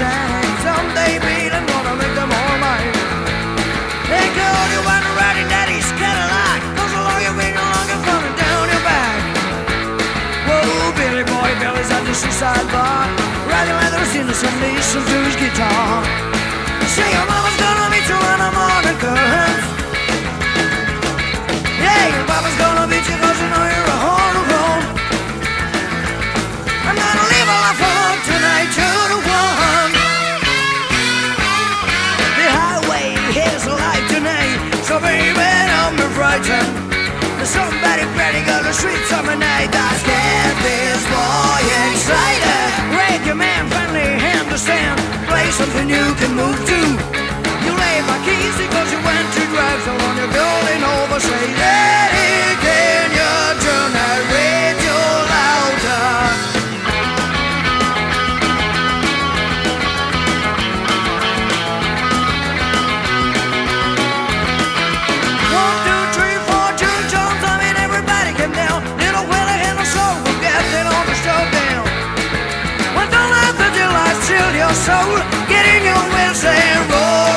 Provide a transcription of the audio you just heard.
shine. Someday, babe, I'm gonna make them all mine. Hey, girl, you wanna ride in daddy's Cadillac? Cause along your ring along and coming down your back. Whoa, Billy boy, Billy's at the seaside bar. Riding leathers in the Sunday, Pretty on the this boy excited. Man, friendly, understand. Play something you can move to. soul, get in your wheels and roll.